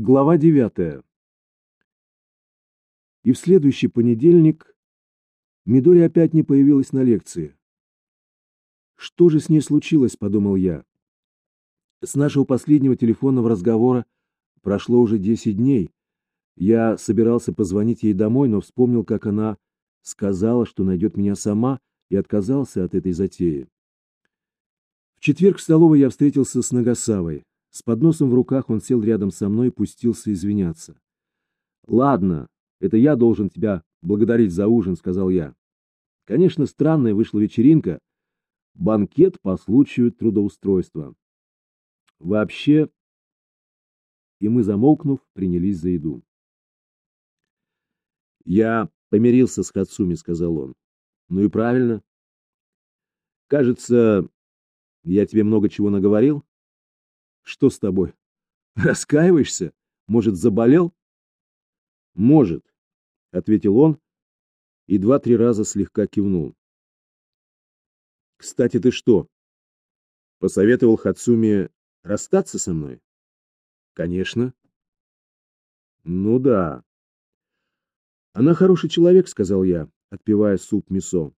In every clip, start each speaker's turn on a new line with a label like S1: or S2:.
S1: Глава девятая. И в следующий понедельник Мидори опять не появилась на лекции. Что же с ней случилось, подумал я. С нашего последнего телефонного разговора прошло уже десять дней. Я собирался позвонить ей домой, но вспомнил, как она сказала, что найдет меня сама, и отказался от этой затеи. В четверг в столовой я встретился с Нагасавой. С подносом в руках он сел рядом со мной и пустился извиняться. «Ладно, это я должен тебя благодарить за ужин», — сказал я. Конечно, странная вышла вечеринка. Банкет по случаю трудоустройства. Вообще... И мы, замолкнув, принялись за еду. «Я помирился с Хацуми», — сказал он. «Ну и правильно. Кажется, я тебе много чего наговорил?» Что с тобой? Раскаиваешься? Может, заболел? Может, ответил он и два-три раза слегка кивнул. Кстати, ты что? Посоветовал Хацуме расстаться со мной? Конечно. Ну да. Она хороший человек, сказал я, отпивая суп мисо.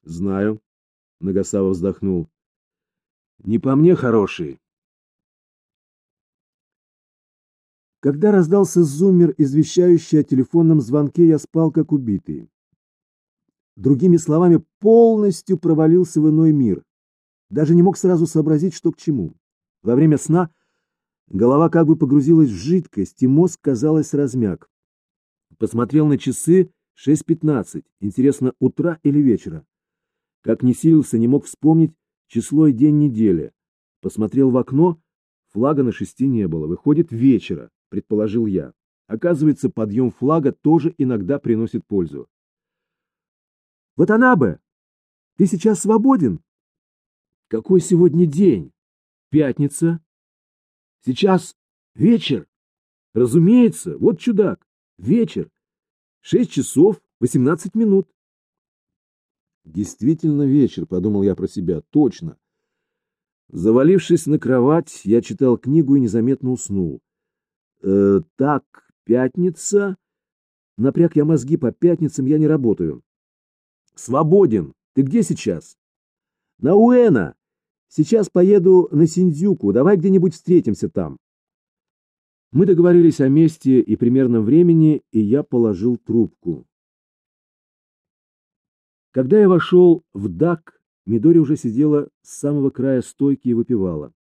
S1: Знаю. Нагасава вздохнул. Не по мне хороший, Когда раздался зуммер, извещающий о телефонном звонке, я спал как убитый. Другими словами, полностью провалился в иной мир. Даже не мог сразу сообразить, что к чему. Во время сна голова как бы погрузилась в жидкость, и мозг, казалось, размяк. Посмотрел на часы 6.15. Интересно, утра или вечера? Как не силился, не мог вспомнить число и день недели. Посмотрел в окно, флага на шести не было. Выходит, вечера предположил я. Оказывается, подъем флага тоже иногда приносит пользу. Вот она бы! Ты сейчас свободен? Какой сегодня день? Пятница. Сейчас вечер. Разумеется, вот чудак. Вечер. Шесть часов восемнадцать минут. Действительно вечер, подумал я про себя, точно. Завалившись на кровать, я читал книгу и незаметно уснул. Э, так, пятница. Напряг я мозги, по пятницам я не работаю. Свободен. Ты где сейчас? На Уэна. Сейчас поеду на Синдзюку. Давай где-нибудь встретимся там. Мы договорились о месте и примерном времени, и я положил трубку. Когда я вошел в ДАК, Мидори уже сидела с самого края стойки и выпивала.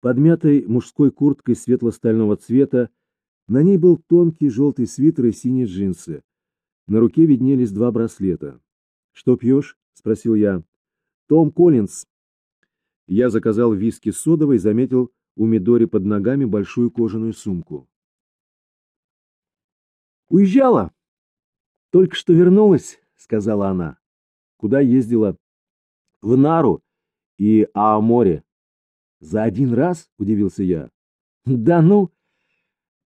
S1: Подмятой мужской курткой светло-стального цвета, на ней был тонкий желтый свитер и синие джинсы. На руке виднелись два браслета. «Что пьешь?» — спросил я. «Том Коллинз». Я заказал виски с содовой и заметил у Мидори под ногами большую кожаную сумку. «Уезжала!» «Только что вернулась», — сказала она. «Куда ездила?» «В Нару и Аоморе. За один раз? Удивился я. Да ну!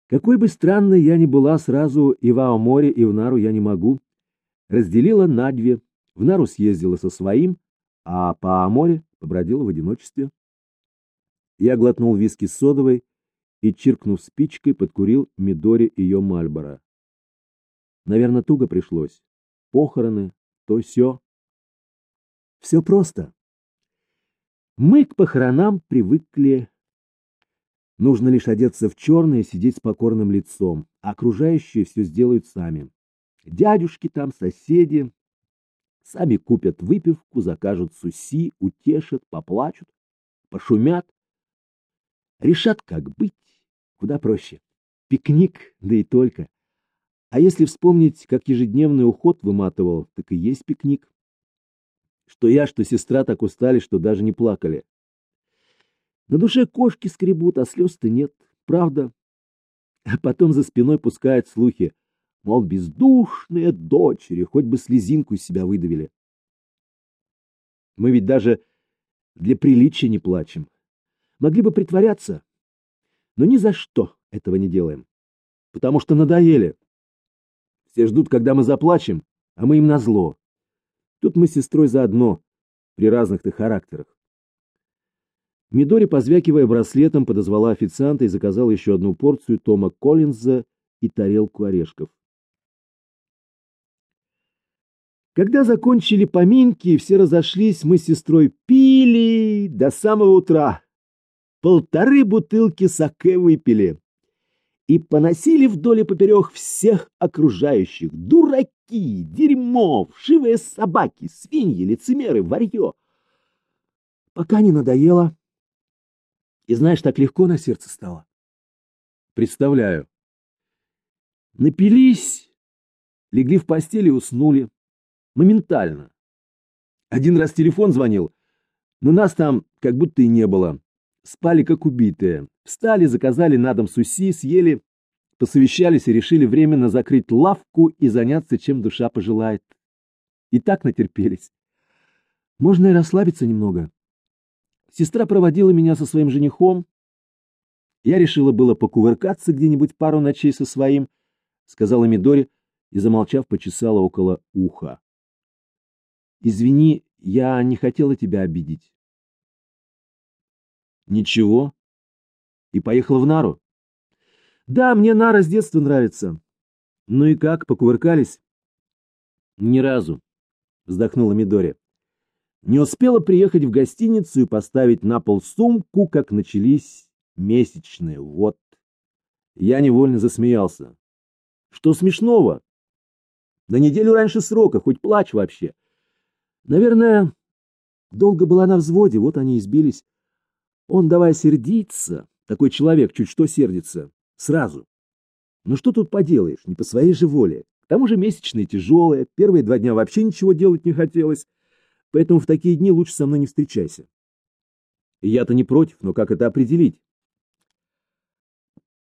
S1: Какой бы странной я ни была, сразу и в Аоморе, и в Нару я не могу. Разделила на две. В Нару съездила со своим, а по Аоморе побродила в одиночестве. Я глотнул виски с содовой и, чиркнув спичкой, подкурил Мидори ее Мальбора. Наверное, туго пришлось. Похороны, то все. Все просто. Мы к похоронам привыкли. Нужно лишь одеться в черное и сидеть с покорным лицом, а окружающие все сделают сами. Дядюшки там, соседи, сами купят выпивку, закажут суси, утешат, поплачут, пошумят. Решат, как быть, куда проще. Пикник, да и только. А если вспомнить, как ежедневный уход выматывал, так и есть пикник. Что я, что сестра так устали, что даже не плакали. На душе кошки скребут, а слез-то нет. Правда? А потом за спиной пускают слухи. Мол, бездушные дочери, хоть бы слезинку из себя выдавили. Мы ведь даже для приличия не плачем. Могли бы притворяться, но ни за что этого не делаем. Потому что надоели. Все ждут, когда мы заплачем, а мы им назло. Тут мы с сестрой заодно, при разных-то характерах. Мидори, позвякивая браслетом, подозвала официанта и заказала еще одну порцию Тома Коллинза и тарелку орешков. Когда закончили поминки и все разошлись, мы с сестрой пили до самого утра. Полторы бутылки саке выпили и поносили вдоль и поперек всех окружающих. Дураки, дерьмо, вшивые собаки, свиньи, лицемеры, варье. Пока не надоело. И знаешь, так легко на сердце стало. Представляю. Напились, легли в постели и уснули. Моментально. Один раз телефон звонил, но нас там как будто и не было. Спали как убитые. Встали, заказали на дом суси, съели, посовещались и решили временно закрыть лавку и заняться, чем душа пожелает. И так натерпелись. Можно и расслабиться немного. Сестра проводила меня со своим женихом. Я решила было покувыркаться где-нибудь пару ночей со своим, сказала Мидори и, замолчав, почесала около уха. Извини, я не хотела тебя обидеть. Ничего. И поехала в Нару? Да, мне Нара с детства нравится. Ну и как, покувыркались? Ни разу, вздохнула Мидори. Не успела приехать в гостиницу и поставить на пол сумку, как начались месячные. Вот. Я невольно засмеялся. Что смешного? На неделю раньше срока, хоть плачь вообще. Наверное, долго была на взводе, вот они и сбились. Он давай сердиться, такой человек чуть что сердится, сразу. Ну что тут поделаешь, не по своей же воле. К тому же месячные тяжелые, первые два дня вообще ничего делать не хотелось, поэтому в такие дни лучше со мной не встречайся. Я-то не против, но как это определить?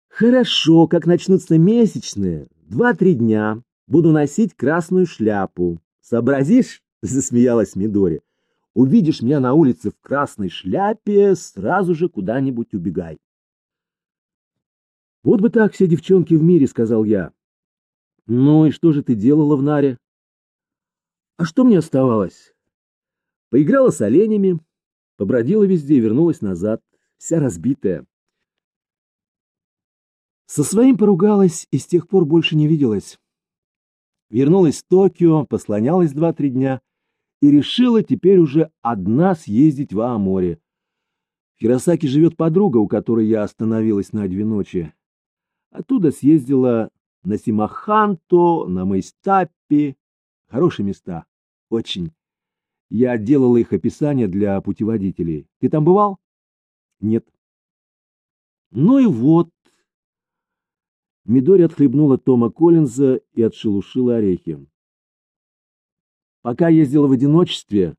S1: Хорошо, как начнутся месячные, два-три дня, буду носить красную шляпу. Сообразишь? засмеялась Мидори. Увидишь меня на улице в красной шляпе, сразу же куда-нибудь убегай. Вот бы так все девчонки в мире, сказал я. Ну и что же ты делала в Наре? А что мне оставалось? Поиграла с оленями, побродила везде и вернулась назад, вся разбитая. Со своим поругалась и с тех пор больше не виделась. Вернулась в Токио, послонялась два-три дня и решила теперь уже одна съездить в Аоморе. В Хиросаки живет подруга, у которой я остановилась на две ночи. Оттуда съездила на Симаханто, на Майстаппи. Хорошие места. Очень. Я делала их описание для путеводителей. Ты там бывал? Нет. Ну и вот, Мидори отхлебнула Тома Коллинза и отшелушила орехи. Пока ездила в одиночестве,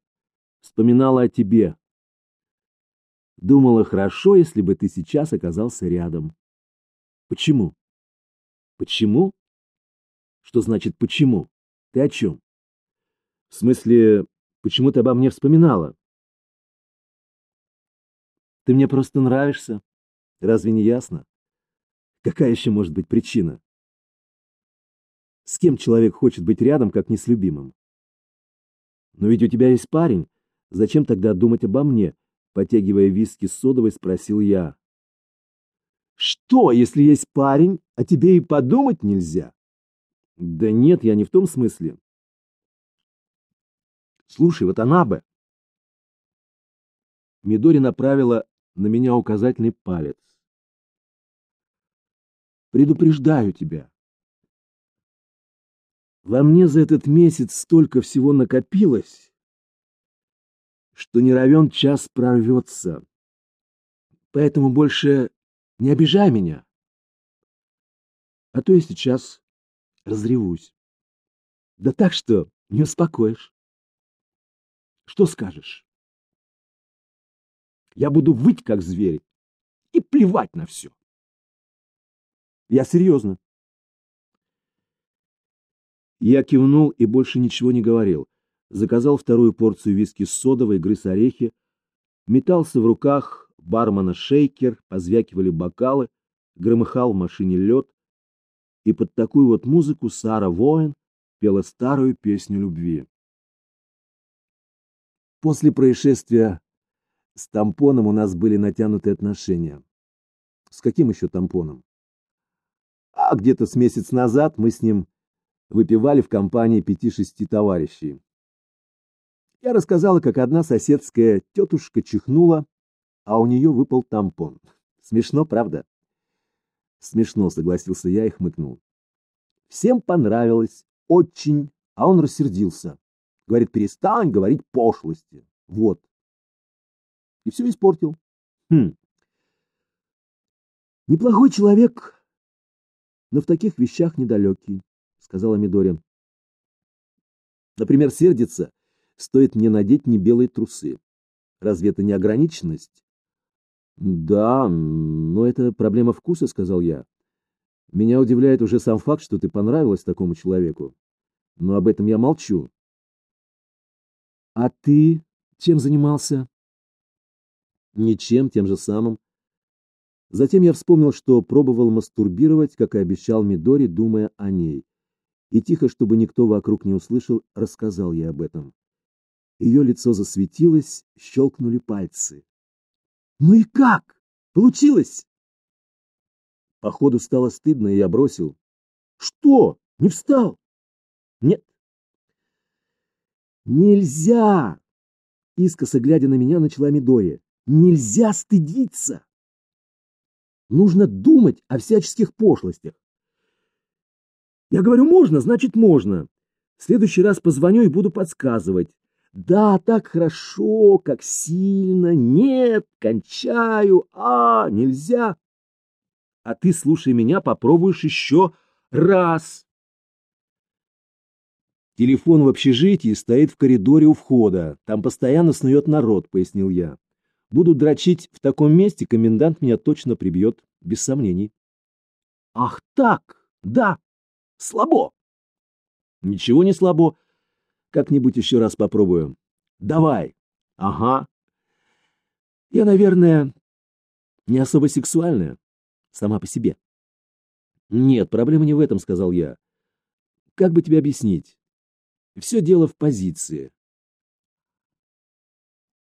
S1: вспоминала о тебе. Думала, хорошо, если бы ты сейчас оказался рядом. Почему? Почему? Что значит «почему»? Ты о чем? В смысле, почему ты обо мне вспоминала? Ты мне просто нравишься. Разве не ясно? Какая еще может быть причина? С кем человек хочет быть рядом, как не с любимым? Но ведь у тебя есть парень. Зачем тогда думать обо мне? Потягивая виски с содовой, спросил я. Что, если есть парень, а тебе и подумать нельзя? Да нет, я не в том смысле. Слушай, вот она бы. Мидори направила на меня указательный палец. Предупреждаю тебя. Во мне за этот месяц столько всего накопилось, что не равен час прорвется. Поэтому больше не обижай меня. А то я сейчас разревусь. Да так что не успокоишь. Что скажешь? Я буду выть, как зверь, и плевать на все. Я серьезно. Я кивнул и больше ничего не говорил. Заказал вторую порцию виски с содовой, грыз орехи. Метался в руках бармена шейкер, позвякивали бокалы, громыхал в машине лед. И под такую вот музыку Сара Воин пела старую песню любви. После происшествия С тампоном у нас были натянутые отношения. С каким еще тампоном? А где-то с месяц назад мы с ним выпивали в компании пяти-шести товарищей. Я рассказала, как одна соседская тетушка чихнула, а у нее выпал тампон. Смешно, правда? Смешно, согласился я и хмыкнул. Всем понравилось, очень, а он рассердился. Говорит, перестань говорить пошлости. Вот. И все испортил. Хм. Неплохой человек, но в таких вещах недалекий, сказала Мидори. Например, сердится, стоит мне надеть не белые трусы. Разве это не ограниченность? Да, но это проблема вкуса, сказал я. Меня удивляет уже сам факт, что ты понравилась такому человеку. Но об этом я молчу. А ты чем занимался? Ничем, тем же самым. Затем я вспомнил, что пробовал мастурбировать, как и обещал Мидори, думая о ней. И тихо, чтобы никто вокруг не услышал, рассказал ей об этом. Ее лицо засветилось, щелкнули пальцы. «Ну и как? Получилось?» Походу стало стыдно, и я бросил. «Что? Не встал?» «Нет». «Нельзя!» Искоса глядя на меня, начала Мидори. Нельзя стыдиться. Нужно думать о всяческих пошлостях. Я говорю, можно, значит можно. В следующий раз позвоню и буду подсказывать. Да, так хорошо, как сильно. Нет, кончаю. А, нельзя. А ты, слушай меня, попробуешь еще раз. Телефон в общежитии стоит в коридоре у входа. Там постоянно снует народ, пояснил я. Буду дрочить в таком месте, комендант меня точно прибьет, без сомнений. Ах так, да, слабо. Ничего не слабо. Как-нибудь еще раз попробую. Давай. Ага. Я, наверное, не особо сексуальная, сама по себе. Нет, проблема не в этом, сказал я. Как бы тебе объяснить? Все дело в позиции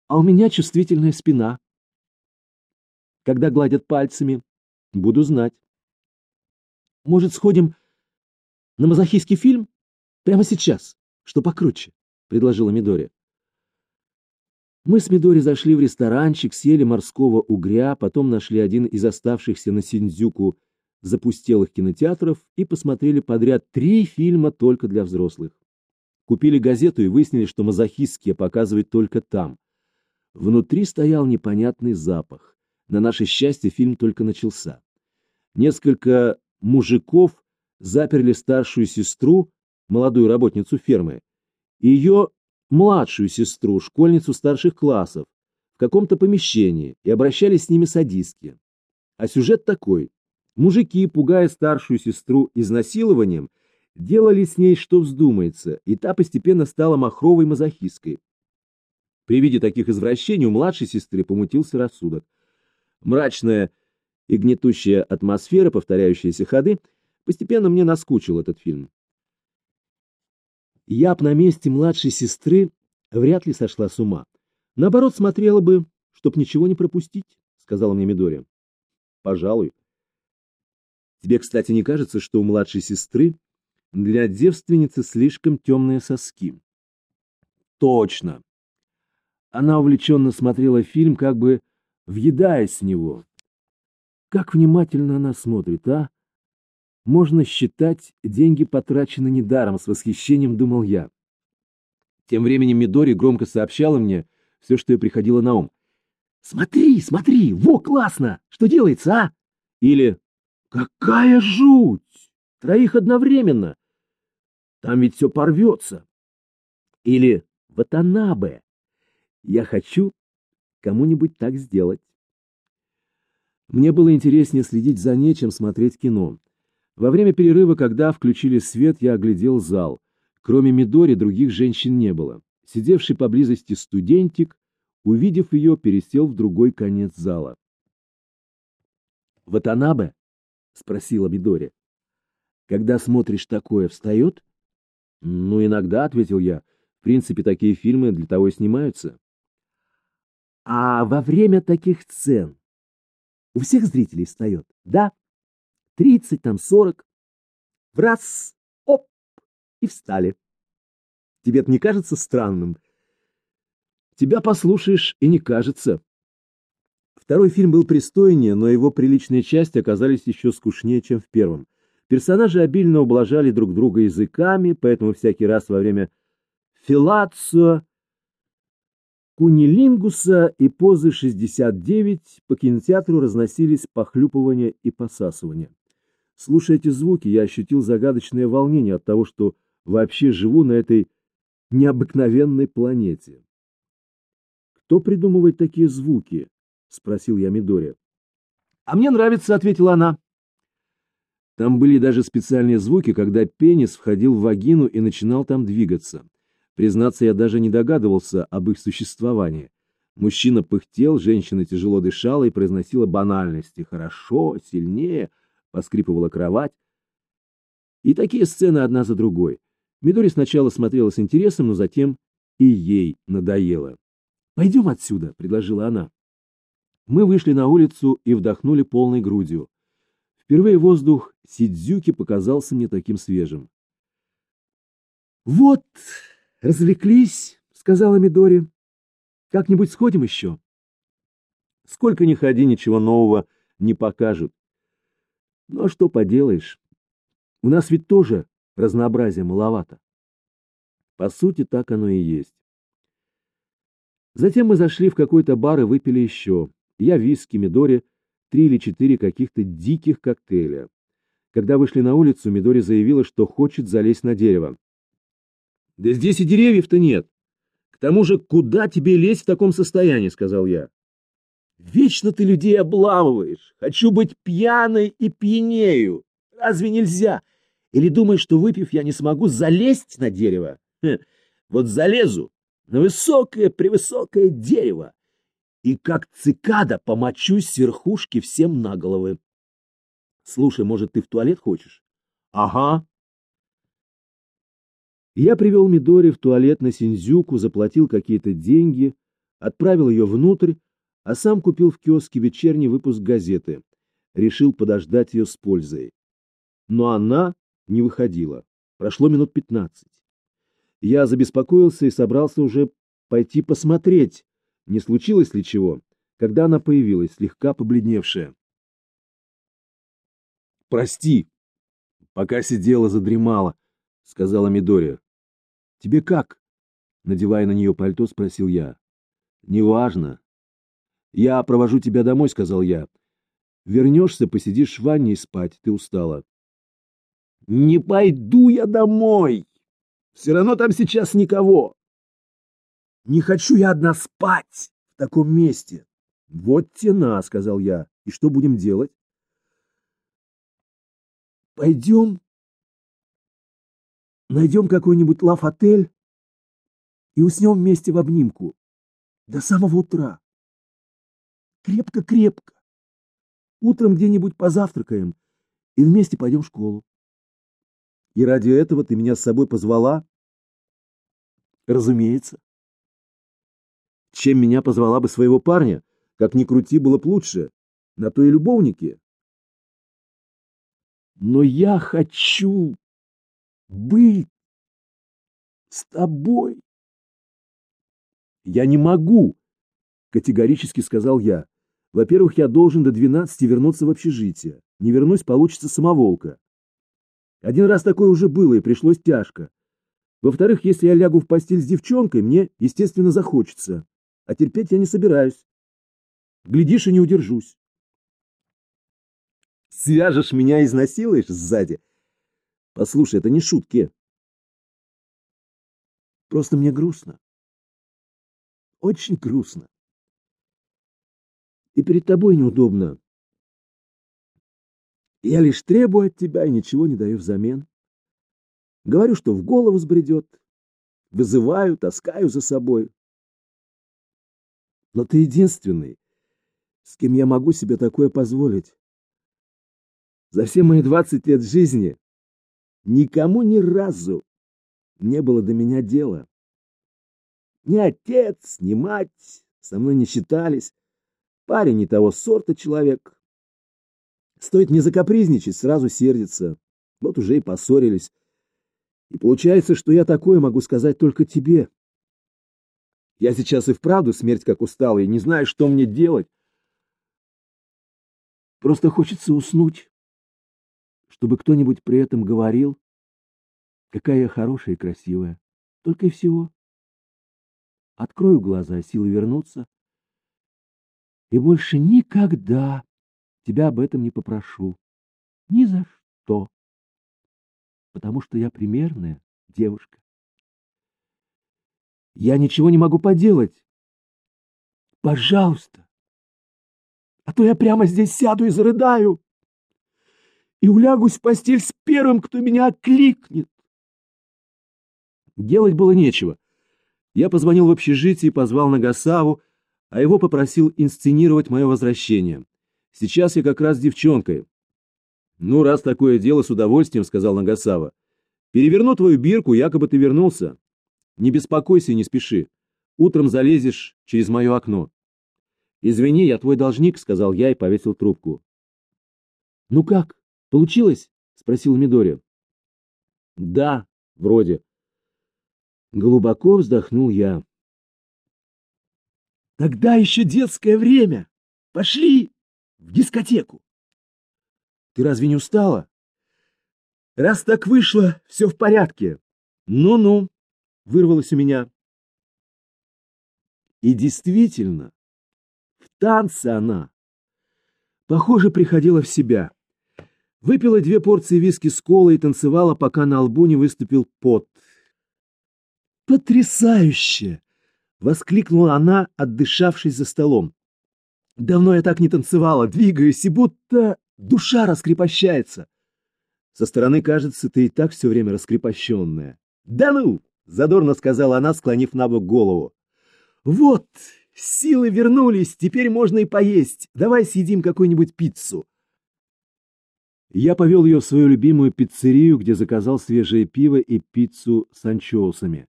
S1: а у меня чувствительная спина. Когда гладят пальцами, буду знать. Может, сходим на мазохистский фильм? Прямо сейчас, что покруче, предложила Мидори. Мы с Мидори зашли в ресторанчик, съели морского угря, потом нашли один из оставшихся на Синдзюку запустелых кинотеатров и посмотрели подряд три фильма только для взрослых. Купили газету и выяснили, что мазохистские показывают только там. Внутри стоял непонятный запах. На наше счастье фильм только начался. Несколько мужиков заперли старшую сестру, молодую работницу фермы, и ее младшую сестру, школьницу старших классов, в каком-то помещении и обращались с ними садистски. А сюжет такой. Мужики, пугая старшую сестру изнасилованием, делали с ней что вздумается, и та постепенно стала махровой мазохисткой. При виде таких извращений у младшей сестры помутился рассудок. Мрачная и гнетущая атмосфера, повторяющиеся ходы, постепенно мне наскучил этот фильм. Я б на месте младшей сестры вряд ли сошла с ума. Наоборот, смотрела бы, чтоб ничего не пропустить, сказала мне Мидори. Пожалуй. Тебе, кстати, не кажется, что у младшей сестры для девственницы слишком темные соски? Точно. Она увлеченно смотрела фильм, как бы въедаясь в него. Как внимательно она смотрит, а? Можно считать, деньги потрачены недаром, с восхищением думал я. Тем временем Мидори громко сообщала мне все, что ей приходило на ум. «Смотри, смотри, во, классно! Что делается, а?» Или «Какая жуть! Троих одновременно! Там ведь все порвется!» Или «Ватанабе! Я хочу кому-нибудь так сделать. Мне было интереснее следить за ней, чем смотреть кино. Во время перерыва, когда включили свет, я оглядел зал. Кроме Мидори, других женщин не было. Сидевший поблизости студентик, увидев ее, пересел в другой конец зала. «Ватанабе?» — спросила Мидори. «Когда смотришь такое, встает?» «Ну, иногда», — ответил я. «В принципе, такие фильмы для того и снимаются». А во время таких сцен у всех зрителей встает, да? Тридцать, там сорок. В раз, оп, и встали. Тебе это не кажется странным? Тебя послушаешь и не кажется. Второй фильм был пристойнее, но его приличные части оказались еще скучнее, чем в первом. Персонажи обильно ублажали друг друга языками, поэтому всякий раз во время филацио, кунилингуса и позы 69 по кинотеатру разносились похлюпывания и посасывания. Слушая эти звуки, я ощутил загадочное волнение от того, что вообще живу на этой необыкновенной планете. «Кто придумывает такие звуки?» — спросил я Мидори. «А мне нравится», — ответила она. Там были даже специальные звуки, когда пенис входил в вагину и начинал там двигаться. Признаться, я даже не догадывался об их существовании. Мужчина пыхтел, женщина тяжело дышала и произносила банальности. «Хорошо, сильнее», — поскрипывала кровать. И такие сцены одна за другой. Мидори сначала смотрела с интересом, но затем и ей надоело. «Пойдем отсюда», — предложила она. Мы вышли на улицу и вдохнули полной грудью. Впервые воздух Сидзюки показался мне таким свежим. «Вот, развлеклись», — сказала Мидори. «Как-нибудь сходим еще?» «Сколько ни ходи, ничего нового не покажут. Ну а что поделаешь? У нас ведь тоже разнообразия маловато». По сути, так оно и есть. Затем мы зашли в какой-то бар и выпили еще. Я виски, Мидори три или четыре каких-то диких коктейля. Когда вышли на улицу, Мидори заявила, что хочет залезть на дерево. «Да здесь и деревьев-то нет. К тому же, куда тебе лезть в таком состоянии?» — сказал я. «Вечно ты людей обламываешь. Хочу быть пьяной и пьянею. Разве нельзя? Или думаешь, что выпив, я не смогу залезть на дерево? Хе, вот залезу на высокое-превысокое дерево и как цикада помочусь с верхушки всем на головы. Слушай, может, ты в туалет хочешь? Ага. Я привел Мидори в туалет на Синдзюку, заплатил какие-то деньги, отправил ее внутрь, а сам купил в киоске вечерний выпуск газеты. Решил подождать ее с пользой. Но она не выходила. Прошло минут пятнадцать. Я забеспокоился и собрался уже пойти посмотреть, не случилось ли чего, когда она появилась, слегка побледневшая. «Прости, пока сидела, задремала», — сказала Мидория. «Тебе как?» — надевая на нее пальто, спросил я. «Неважно. Я провожу тебя домой», — сказал я. «Вернешься, посидишь в ванне и спать, ты устала». «Не пойду я домой! Все равно там сейчас никого!» Не хочу я одна спать в таком месте. Вот тена, сказал я. И что будем делать? Пойдем, найдем какой-нибудь лав-отель и уснем вместе в обнимку до самого утра. Крепко-крепко. Утром где-нибудь позавтракаем и вместе пойдем в школу. И ради этого ты меня с собой позвала? Разумеется чем меня позвала бы своего парня. Как ни крути, было б лучше. На то и любовники. Но я хочу быть с тобой. Я не могу, категорически сказал я. Во-первых, я должен до двенадцати вернуться в общежитие. Не вернусь, получится самоволка. Один раз такое уже было, и пришлось тяжко. Во-вторых, если я лягу в постель с девчонкой, мне, естественно, захочется а терпеть я не собираюсь. Глядишь, и не удержусь. Свяжешь меня и изнасилуешь сзади? Послушай, это не шутки. Просто мне грустно. Очень грустно. И перед тобой неудобно. Я лишь требую от тебя и ничего не даю взамен. Говорю, что в голову сбредет. Вызываю, таскаю за собой. Но ты единственный, с кем я могу себе такое позволить. За все мои двадцать лет жизни никому ни разу не было до меня дела. Ни отец, ни мать, со мной не считались. Парень не того сорта человек. Стоит не закапризничать, сразу сердится. Вот уже и поссорились. И получается, что я такое могу сказать только тебе. Я сейчас и вправду смерть как усталый, не знаю, что мне делать. Просто хочется уснуть, чтобы кто-нибудь при этом говорил, какая я хорошая и красивая. Только и всего. Открою глаза, силы вернуться, и больше никогда тебя об этом не попрошу. Ни за что. Потому что я примерная девушка. Я ничего не могу поделать. Пожалуйста. А то я прямо здесь сяду и зарыдаю. И улягусь в постель с первым, кто меня окликнет. Делать было нечего. Я позвонил в общежитие и позвал Нагасаву, а его попросил инсценировать мое возвращение. Сейчас я как раз девчонкой. Ну, раз такое дело, с удовольствием, сказал Нагасава. Переверну твою бирку, якобы ты вернулся. Не беспокойся не спеши. Утром залезешь через мое окно. Извини, я твой должник, сказал я и повесил трубку. Ну как, получилось? спросил Мидори. Да, вроде. Глубоко вздохнул я. Тогда еще детское время. Пошли в дискотеку. Ты разве не устала? Раз так вышло, все в порядке. Ну-ну, вырвалось у меня. И действительно, в танце она, похоже, приходила в себя. Выпила две порции виски с колой и танцевала, пока на лбу не выступил пот. «Потрясающе!» — воскликнула она, отдышавшись за столом. «Давно я так не танцевала, двигаюсь, и будто душа раскрепощается. Со стороны кажется, ты и так все время раскрепощенная». «Да ну!» — задорно сказала она, склонив на бок голову. «Вот, силы вернулись, теперь можно и поесть. Давай съедим какую-нибудь пиццу». Я повел ее в свою любимую пиццерию, где заказал свежее пиво и пиццу с анчоусами.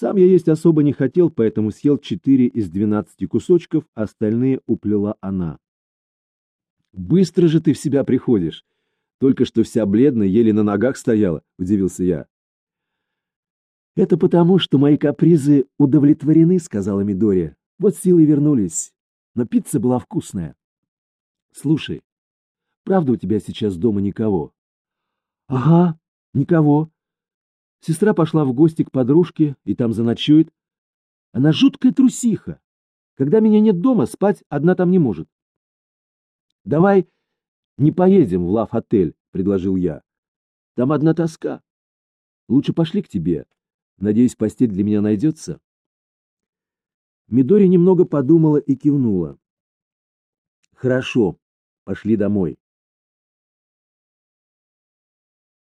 S1: Сам я есть особо не хотел, поэтому съел четыре из двенадцати кусочков, остальные уплела она. «Быстро же ты в себя приходишь. Только что вся бледная, еле на ногах стояла», — удивился я. «Это потому, что мои капризы удовлетворены», — сказала Мидори. «Вот силы вернулись. Но пицца была вкусная. Слушай, правда у тебя сейчас дома никого?» «Ага, никого. Сестра пошла в гости к подружке и там заночует. Она жуткая трусиха. Когда меня нет дома, спать одна там не может. «Давай не поедем в лав-отель», — предложил я. «Там одна тоска. Лучше пошли к тебе. Надеюсь, постель для меня найдется?» Мидори немного подумала и кивнула. «Хорошо, пошли домой».